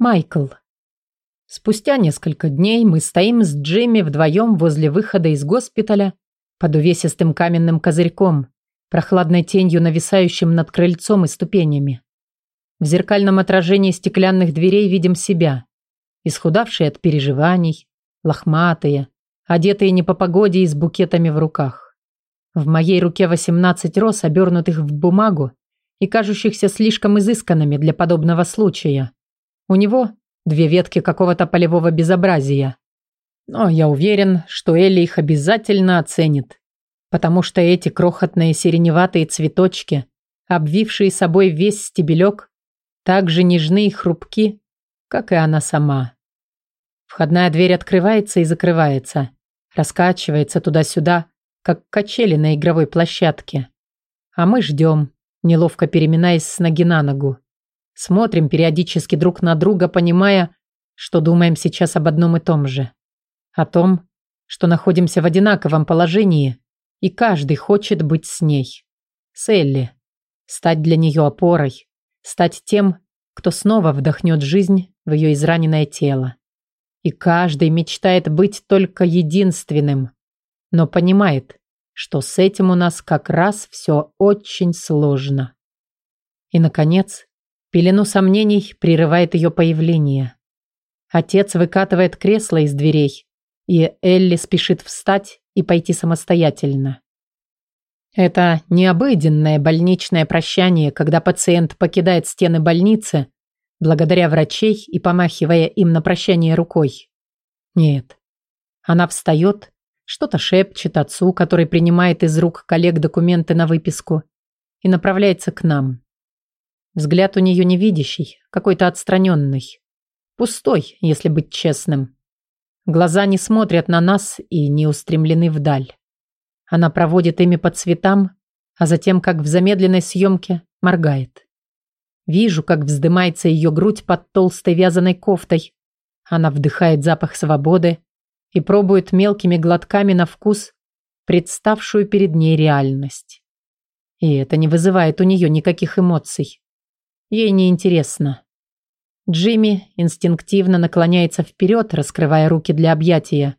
Майкл. Спустя несколько дней мы стоим с Джимми вдвоем возле выхода из госпиталя под увесистым каменным козырьком, прохладной тенью, нависающим над крыльцом и ступенями. В зеркальном отражении стеклянных дверей видим себя, исхудавшие от переживаний, лохматые, одетые не по погоде и с букетами в руках. В моей руке 18 роз, обернутых в бумагу и кажущихся слишком изысканными для подобного случая. У него две ветки какого-то полевого безобразия. Но я уверен, что Элли их обязательно оценит, потому что эти крохотные сиреневатые цветочки, обвившие собой весь стебелек, так же нежны и хрупки, как и она сама. Входная дверь открывается и закрывается, раскачивается туда-сюда, как качели на игровой площадке. А мы ждем, неловко переминаясь с ноги на ногу. Смотрим периодически друг на друга, понимая, что думаем сейчас об одном и том же. О том, что находимся в одинаковом положении, и каждый хочет быть с ней. С Элли. Стать для нее опорой. Стать тем, кто снова вдохнет жизнь в ее израненное тело. И каждый мечтает быть только единственным, но понимает, что с этим у нас как раз все очень сложно. И, наконец, Пелену сомнений прерывает ее появление. Отец выкатывает кресло из дверей, и Элли спешит встать и пойти самостоятельно. Это необыденное больничное прощание, когда пациент покидает стены больницы, благодаря врачей и помахивая им на прощание рукой. Нет. Она встает, что-то шепчет отцу, который принимает из рук коллег документы на выписку, и направляется к нам. Взгляд у нее невидящий, какой-то отстраненный. Пустой, если быть честным. Глаза не смотрят на нас и не устремлены вдаль. Она проводит ими по цветам, а затем, как в замедленной съемке, моргает. Вижу, как вздымается ее грудь под толстой вязаной кофтой. Она вдыхает запах свободы и пробует мелкими глотками на вкус представшую перед ней реальность. И это не вызывает у нее никаких эмоций. Ей не интересно. Джимми инстинктивно наклоняется вперед, раскрывая руки для объятия.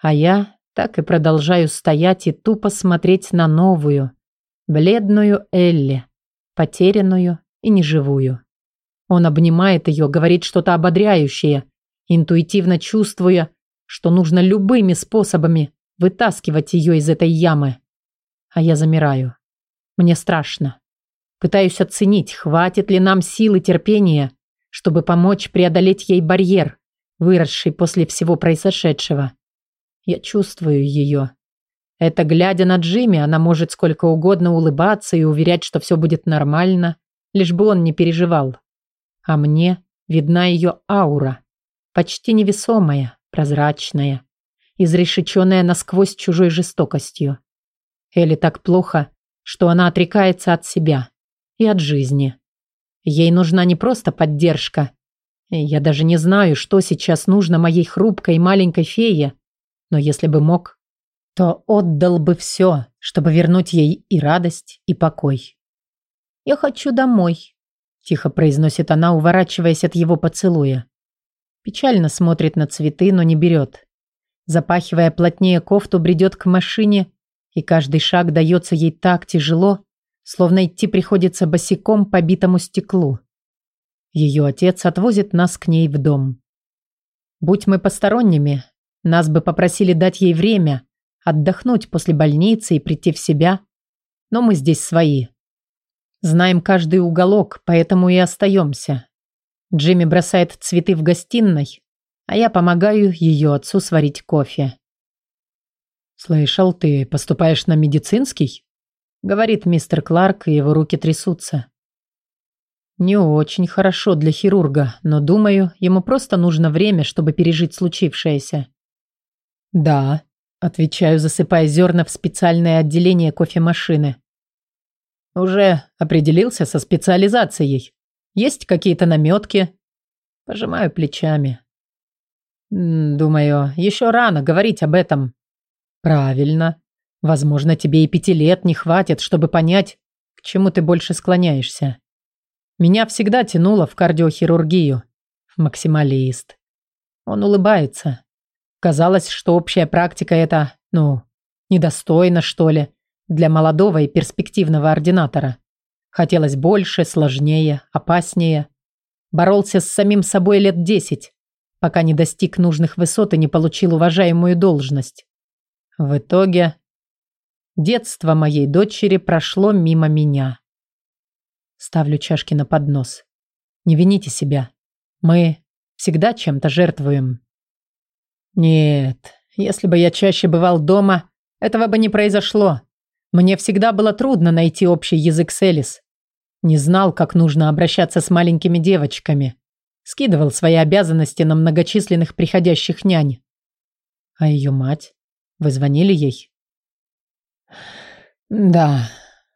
А я так и продолжаю стоять и тупо смотреть на новую, бледную Элли, потерянную и неживую. Он обнимает ее, говорит что-то ободряющее, интуитивно чувствуя, что нужно любыми способами вытаскивать ее из этой ямы. А я замираю. Мне страшно. Пытаюсь оценить, хватит ли нам сил и терпения, чтобы помочь преодолеть ей барьер, выросший после всего произошедшего. Я чувствую ее. Это глядя на Джимми, она может сколько угодно улыбаться и уверять, что все будет нормально, лишь бы он не переживал. А мне видна ее аура, почти невесомая, прозрачная, изрешеченная насквозь чужой жестокостью. Элли так плохо, что она отрекается от себя и от жизни. Ей нужна не просто поддержка. Я даже не знаю, что сейчас нужно моей хрупкой маленькой фее, но если бы мог, то отдал бы все, чтобы вернуть ей и радость, и покой. «Я хочу домой», – тихо произносит она, уворачиваясь от его поцелуя. Печально смотрит на цветы, но не берет. Запахивая плотнее кофту, бредет к машине, и каждый шаг дается ей так тяжело, словно идти приходится босиком по битому стеклу. Ее отец отвозит нас к ней в дом. Будь мы посторонними, нас бы попросили дать ей время, отдохнуть после больницы и прийти в себя. Но мы здесь свои. Знаем каждый уголок, поэтому и остаемся. Джимми бросает цветы в гостиной, а я помогаю ее отцу сварить кофе. «Слышал, ты поступаешь на медицинский?» Говорит мистер Кларк, и его руки трясутся. Не очень хорошо для хирурга, но, думаю, ему просто нужно время, чтобы пережить случившееся. Да, отвечаю, засыпая зерна в специальное отделение кофемашины. Уже определился со специализацией. Есть какие-то наметки? Пожимаю плечами. Думаю, еще рано говорить об этом. Правильно. Возможно, тебе и пяти лет не хватит, чтобы понять, к чему ты больше склоняешься. Меня всегда тянуло в кардиохирургию. Максималист. Он улыбается. Казалось, что общая практика это, ну, недостойно, что ли, для молодого и перспективного ординатора. Хотелось больше, сложнее, опаснее. Боролся с самим собой лет десять, пока не достиг нужных высот и не получил уважаемую должность. В итоге детство моей дочери прошло мимо меня. Ставлю чашки на поднос. Не вините себя. Мы всегда чем-то жертвуем. Нет, если бы я чаще бывал дома, этого бы не произошло. Мне всегда было трудно найти общий язык с Элис. Не знал, как нужно обращаться с маленькими девочками. Скидывал свои обязанности на многочисленных приходящих нянь. А ее мать? Вы звонили ей? Да.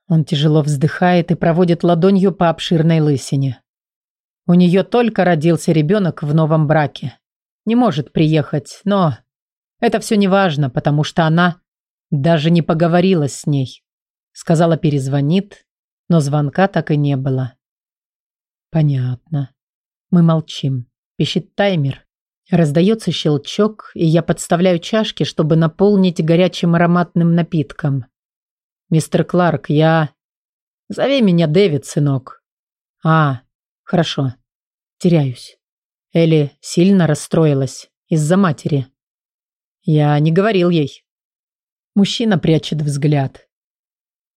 Он тяжело вздыхает и проводит ладонью по обширной лысине. У нее только родился ребенок в новом браке. Не может приехать, но это все не важно, потому что она даже не поговорила с ней. Сказала, перезвонит, но звонка так и не было. Понятно. Мы молчим. Пищит таймер. Раздается щелчок, и я подставляю чашки, чтобы наполнить горячим ароматным напитком. «Мистер Кларк, я...» «Зови меня Дэвид, сынок». «А, хорошо. Теряюсь». Элли сильно расстроилась из-за матери. Я не говорил ей. Мужчина прячет взгляд.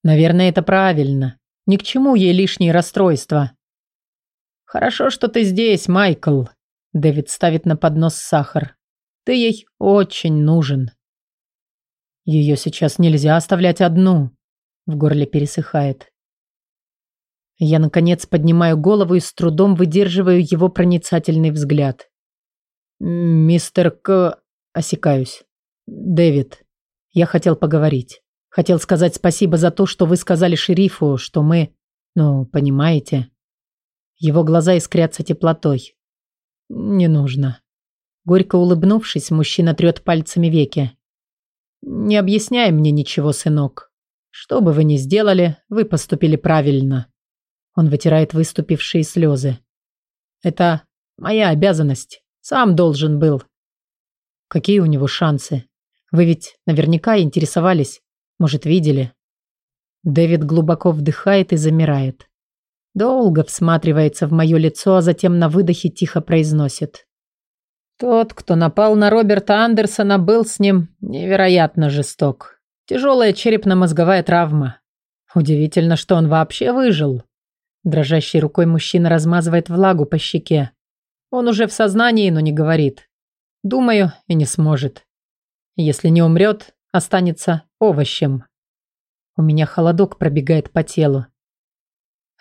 Наверное, это правильно. Ни к чему ей лишние расстройства. Хорошо, что ты здесь, Майкл. Дэвид ставит на поднос сахар. Ты ей очень нужен. Ее сейчас нельзя оставлять одну. В горле пересыхает. Я, наконец, поднимаю голову и с трудом выдерживаю его проницательный взгляд. «Мистер К...» Осекаюсь. «Дэвид, я хотел поговорить. Хотел сказать спасибо за то, что вы сказали шерифу, что мы... Ну, понимаете?» Его глаза искрятся теплотой. «Не нужно». Горько улыбнувшись, мужчина трет пальцами веки. «Не объясняй мне ничего, сынок. Что бы вы ни сделали, вы поступили правильно». Он вытирает выступившие слезы. «Это моя обязанность. Сам должен был. Какие у него шансы? Вы ведь наверняка интересовались. Может, видели?» Дэвид глубоко вдыхает и замирает. Долго всматривается в мое лицо, а затем на выдохе тихо произносит. «Тот, кто напал на Роберта Андерсона, был с ним невероятно жесток. Тяжелая черепно-мозговая травма. Удивительно, что он вообще выжил». Дрожащей рукой мужчина размазывает влагу по щеке. Он уже в сознании, но не говорит. Думаю, и не сможет. Если не умрет, останется овощем. У меня холодок пробегает по телу.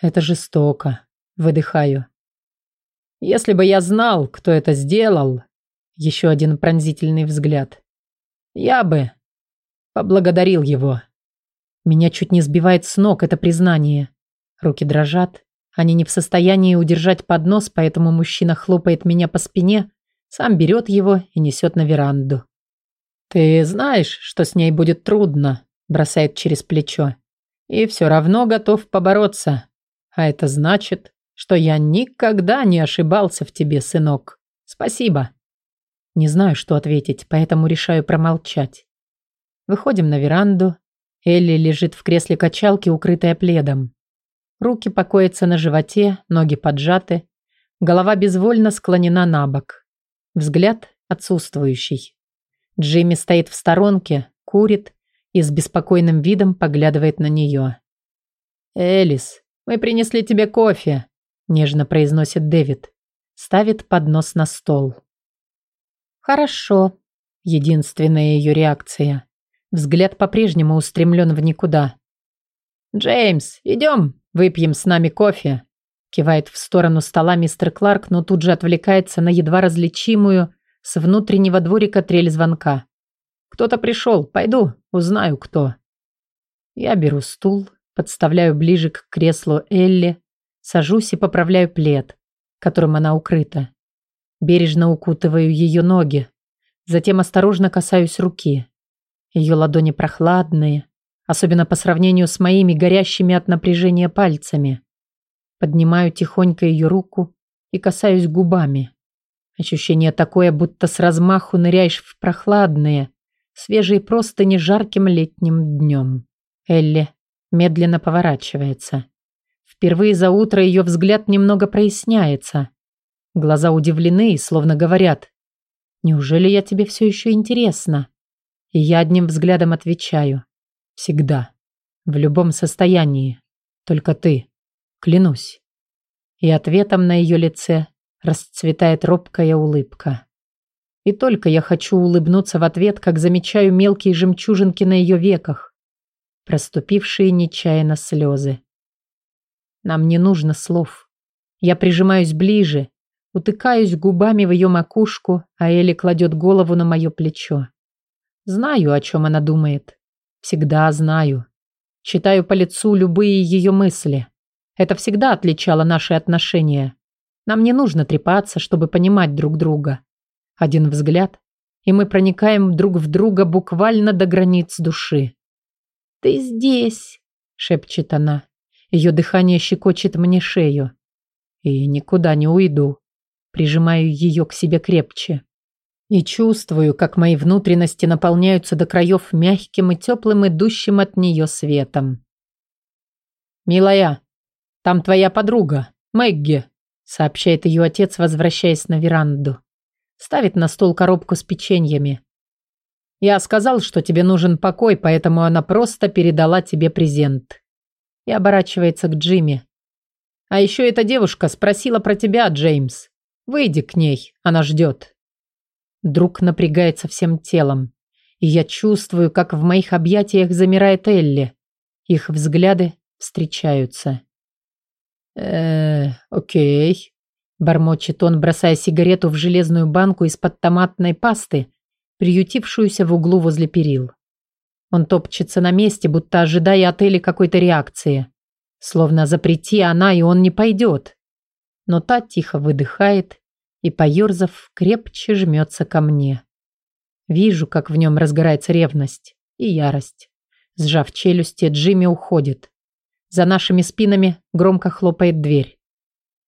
Это жестоко. Выдыхаю. Если бы я знал, кто это сделал, еще один пронзительный взгляд, я бы поблагодарил его. Меня чуть не сбивает с ног это признание. Руки дрожат. Они не в состоянии удержать поднос, поэтому мужчина хлопает меня по спине, сам берет его и несет на веранду. «Ты знаешь, что с ней будет трудно», – бросает через плечо. «И все равно готов побороться. А это значит, что я никогда не ошибался в тебе, сынок. Спасибо». Не знаю, что ответить, поэтому решаю промолчать. Выходим на веранду. Элли лежит в кресле качалки, укрытая пледом. Руки покоятся на животе, ноги поджаты. Голова безвольно склонена на бок. Взгляд отсутствующий. Джимми стоит в сторонке, курит и с беспокойным видом поглядывает на нее. «Элис, мы принесли тебе кофе», – нежно произносит Дэвид. Ставит поднос на стол. «Хорошо», – единственная ее реакция. Взгляд по-прежнему устремлен в никуда. «Джеймс, идем, выпьем с нами кофе», Кивает в сторону стола мистер Кларк, но тут же отвлекается на едва различимую с внутреннего дворика трель звонка. «Кто-то пришел. Пойду, узнаю, кто». Я беру стул, подставляю ближе к креслу Элли, сажусь и поправляю плед, которым она укрыта. Бережно укутываю ее ноги, затем осторожно касаюсь руки. Ее ладони прохладные, особенно по сравнению с моими горящими от напряжения пальцами. Поднимаю тихонько ее руку и касаюсь губами. Ощущение такое, будто с размаху ныряешь в прохладные, свежие простыни жарким летним днем. Элли медленно поворачивается. Впервые за утро ее взгляд немного проясняется. Глаза удивлены и словно говорят «Неужели я тебе все еще интересна?» И я одним взглядом отвечаю «Всегда, в любом состоянии, только ты, клянусь». И ответом на ее лице расцветает робкая улыбка. И только я хочу улыбнуться в ответ, как замечаю мелкие жемчужинки на ее веках, проступившие нечаянно слезы. Нам не нужно слов. Я прижимаюсь ближе, утыкаюсь губами в ее макушку, а Элли кладет голову на мое плечо. Знаю, о чем она думает. Всегда знаю. Читаю по лицу любые ее мысли. Это всегда отличало наши отношения. Нам не нужно трепаться, чтобы понимать друг друга. Один взгляд, и мы проникаем друг в друга буквально до границ души. «Ты здесь!» – шепчет она. Ее дыхание щекочет мне шею. И никуда не уйду. Прижимаю ее к себе крепче. И чувствую, как мои внутренности наполняются до краев мягким и теплым, идущим от нее светом. «Милая, там твоя подруга, Мэгги», сообщает ее отец, возвращаясь на веранду. Ставит на стол коробку с печеньями. «Я сказал, что тебе нужен покой, поэтому она просто передала тебе презент». И оборачивается к Джимми. «А еще эта девушка спросила про тебя, Джеймс. Выйди к ней, она ждет». Друг напрягается всем телом. И я чувствую, как в моих объятиях замирает Элли. Их взгляды встречаются. э окей», – бормочет он, бросая сигарету в железную банку из-под томатной пасты, приютившуюся в углу возле перил. Он топчется на месте, будто ожидая от Элли какой-то реакции. Словно запрети она, и он не пойдет. Но та тихо выдыхает и, поерзав, крепче жмется ко мне. Вижу, как в нем разгорается ревность и ярость. Сжав челюсти, Джимми уходит. За нашими спинами громко хлопает дверь.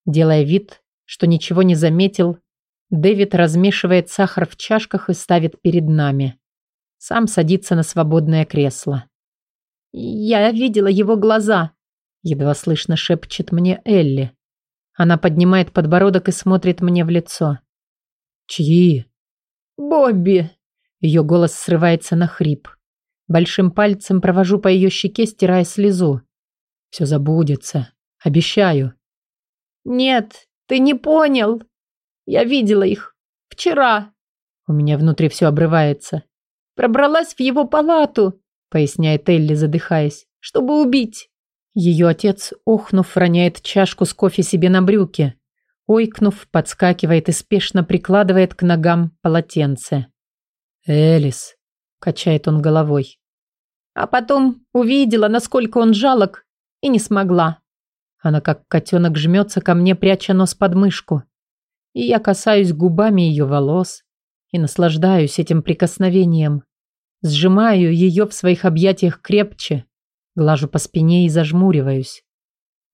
Делая вид, что ничего не заметил, Дэвид размешивает сахар в чашках и ставит перед нами. Сам садится на свободное кресло. «Я видела его глаза», — едва слышно шепчет мне Элли. Она поднимает подбородок и смотрит мне в лицо. «Чьи?» «Бобби!» Ее голос срывается на хрип. Большим пальцем провожу по ее щеке, стирая слезу. «Все забудется. Обещаю». «Нет, ты не понял. Я видела их. Вчера». У меня внутри все обрывается. «Пробралась в его палату», — поясняет Элли, задыхаясь, — «чтобы убить». Ее отец, охнув, роняет чашку с кофе себе на брюки. Ойкнув, подскакивает и спешно прикладывает к ногам полотенце. «Элис», — качает он головой. А потом увидела, насколько он жалок, и не смогла. Она как котенок жмется ко мне, пряча нос под мышку. И я касаюсь губами ее волос и наслаждаюсь этим прикосновением. Сжимаю ее в своих объятиях крепче, Глажу по спине и зажмуриваюсь.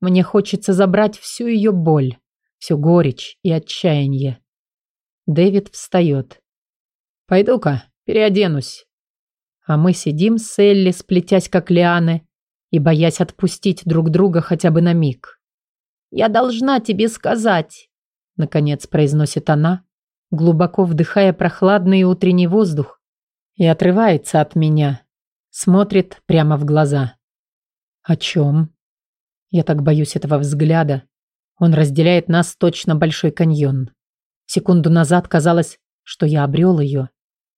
Мне хочется забрать всю ее боль, всю горечь и отчаяние. Дэвид встает. «Пойду-ка, переоденусь». А мы сидим с Элли, сплетясь как лианы, и боясь отпустить друг друга хотя бы на миг. «Я должна тебе сказать», — наконец произносит она, глубоко вдыхая прохладный утренний воздух, и отрывается от меня, смотрит прямо в глаза. О чем? Я так боюсь этого взгляда. Он разделяет нас точно большой каньон. Секунду назад казалось, что я обрел ее.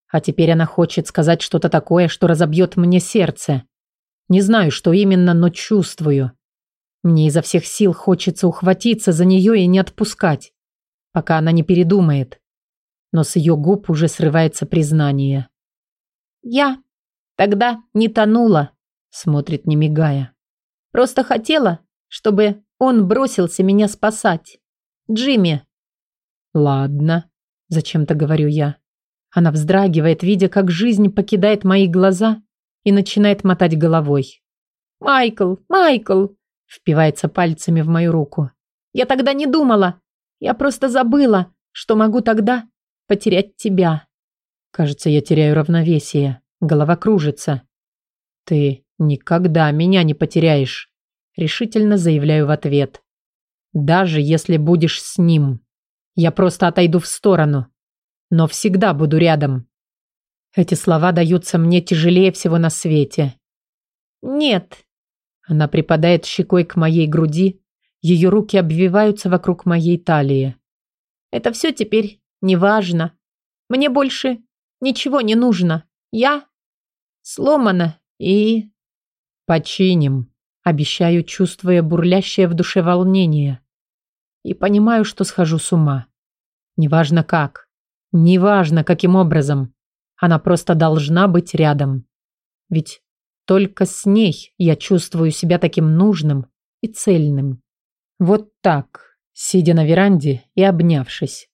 А теперь она хочет сказать что-то такое, что разобьет мне сердце. Не знаю, что именно, но чувствую. Мне изо всех сил хочется ухватиться за нее и не отпускать, пока она не передумает. Но с ее губ уже срывается признание. «Я тогда не тонула», — смотрит не мигая. Просто хотела, чтобы он бросился меня спасать. Джимми. Ладно, зачем-то говорю я. Она вздрагивает, видя, как жизнь покидает мои глаза и начинает мотать головой. «Майкл, Майкл!» впивается пальцами в мою руку. «Я тогда не думала. Я просто забыла, что могу тогда потерять тебя. Кажется, я теряю равновесие. Голова кружится. Ты никогда меня не потеряешь, решительно заявляю в ответ. Даже если будешь с ним. Я просто отойду в сторону. Но всегда буду рядом. Эти слова даются мне тяжелее всего на свете. Нет. Она припадает щекой к моей груди. Ее руки обвиваются вокруг моей талии. Это все теперь неважно. Мне больше ничего не нужно. Я сломана и... Починим, обещаю, чувствуя бурлящее в душе волнение. И понимаю, что схожу с ума. Неважно как, неважно каким образом. Она просто должна быть рядом. Ведь только с ней я чувствую себя таким нужным и цельным. Вот так, сидя на веранде и обнявшись.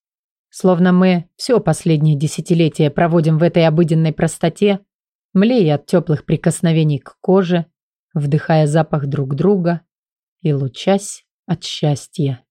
Словно мы все последнее десятилетие проводим в этой обыденной простоте, млея от теплых прикосновений к коже, вдыхая запах друг друга и лучась от счастья.